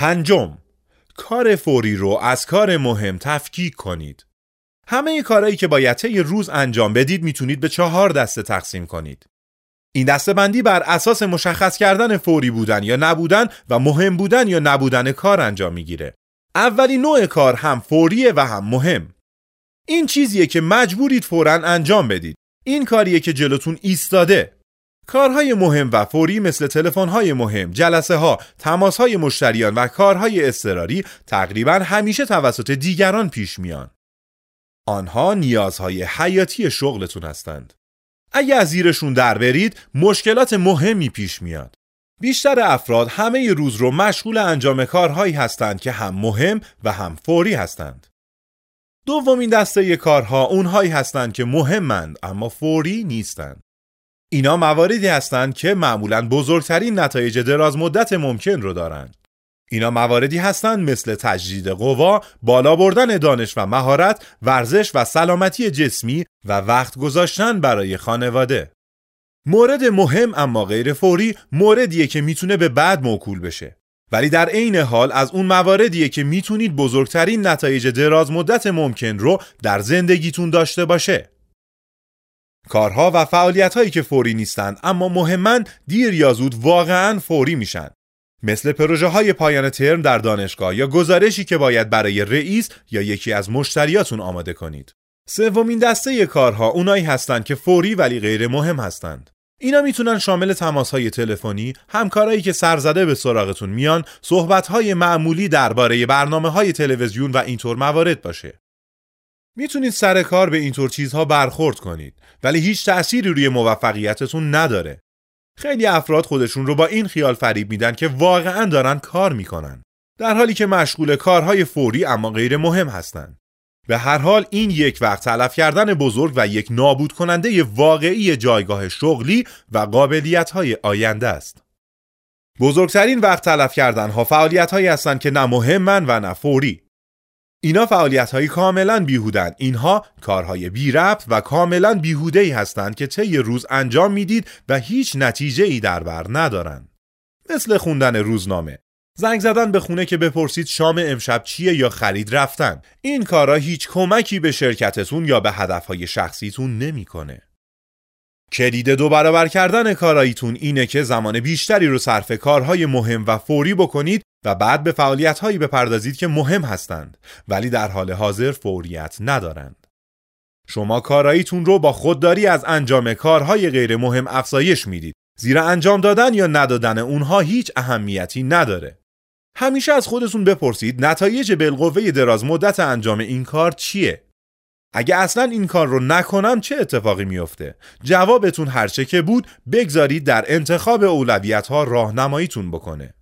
پنجم کار فوری رو از کار مهم تفکیک کنید. همه کارهایی که باید طی روز انجام بدید می‌تونید به چهار دسته تقسیم کنید. این دسته بندی بر اساس مشخص کردن فوری بودن یا نبودن و مهم بودن یا نبودن کار انجام می‌گیره. اولی نوع کار هم فوریه و هم مهم. این چیزیه که مجبورید فورا انجام بدید. این کاریه که جلوتون ایستاده. کارهای مهم و فوری مثل تلفن‌های مهم، جلسه ها، تماس های مشتریان و کارهای اضطراری تقریبا همیشه توسط دیگران پیش میان. آنها نیازهای حیاتی شغلتون هستند. اگه از زیرشون در برید، مشکلات مهمی پیش میاد. بیشتر افراد همه روز رو مشغول انجام کارهایی هستند که هم مهم و هم فوری هستند. دومین دسته کارها اونهایی هستند که مهمند اما فوری نیستند. اینا مواردی هستند که معمولا بزرگترین نتایج دراز مدت ممکن رو دارند. اینا مواردی هستند مثل تجدید قوا، بالا بردن دانش و مهارت، ورزش و سلامتی جسمی و وقت گذاشتن برای خانواده. مورد مهم اما غیر فوری موردیه که می‌تونه به بعد موکول بشه. ولی در عین حال از اون مواردیه که می‌تونید بزرگترین نتایج دراز مدت ممکن رو در زندگیتون داشته باشه. کارها و فعالیت هایی که فوری نیستند اما مهمن دیر یا زود واقعا فوری میشن. مثل پروژه های پایان ترم در دانشگاه یا گزارشی که باید برای رئیس یا یکی از مشتریاتون آماده کنید. سومین دسته کارها اونایی هستند که فوری ولی غیر مهم هستند. اینا می‌تونن شامل تماس های تلفنی، همکارایی که سرزده به سراغتون میان، صحبت های معمولی درباره برنامه های تلویزیون و اینطور موارد باشه. می‌تونید سر کار به اینطور چیزها برخورد کنید ولی هیچ تأثیری روی موفقیتتون نداره. خیلی افراد خودشون رو با این خیال فریب میدن که واقعا دارن کار می‌کنن در حالی که مشغول کارهای فوری اما غیر مهم هستند. به هر حال این یک وقت تلف کردن بزرگ و یک نابود کننده واقعی جایگاه شغلی و قابلیت های آینده است. بزرگترین وقت تلف کردن ها فعالیت هایی هستند که نه مهمن و نه فوری. اینا فعالیت های کاملا بیهودن. اینها کارهای بی ربط و کاملا بیهوده ای هستند که طی روز انجام می‌دید و هیچ نتیجه ای در بر ندارند. مثل خوندن روزنامه، زنگ زدن به خونه که بپرسید شام امشب چیه یا خرید رفتن این کارا هیچ کمکی به شرکتتون یا به هدفهای شخصیتون نمی‌کنه. کلید دو برابر کردن کاراییتون اینه که زمان بیشتری رو صرف کارهای مهم و فوری بکنید و بعد به فعالیتهایی بپردازید که مهم هستند ولی در حال حاضر فوریت ندارند. شما کاراییتون رو با خودداری از انجام کارهای غیر مهم افزایش می‌دید زیرا انجام دادن یا ندادن اونها هیچ اهمیتی نداره. همیشه از خودتون بپرسید نتایج بالقوه دراز مدت انجام این کار چیه؟ اگه اصلا این کار رو نکنم چه اتفاقی میفته؟ جوابتون هرچه که بود بگذارید در انتخاب اولویت ها راهنماییتون بکنه.